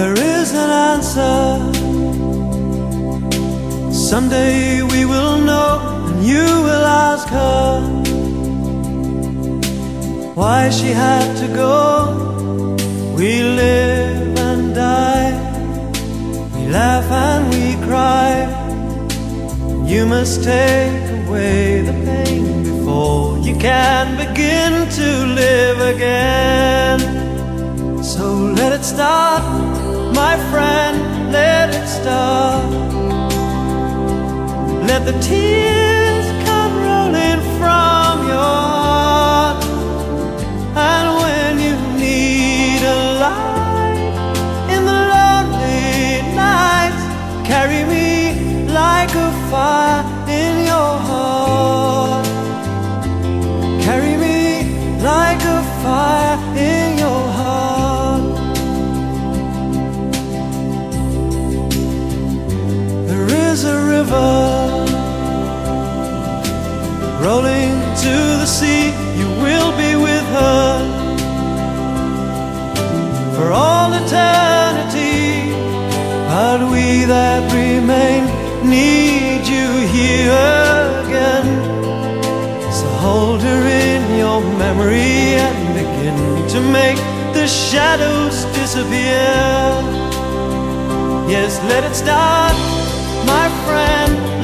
there is an answer. Someday we will know, and you will ask her why she had to go. We live and die, we laugh and we cry. You must take away the pain before you can begin to live again. So let it start, my friend, let it start. Let the tears come rolling from your heart. And when you need a light in the lonely nights, carry me like a fire all eternity. But we that remain need you here again. So hold her in your memory and begin to make the shadows disappear. Yes, let it start, my friend.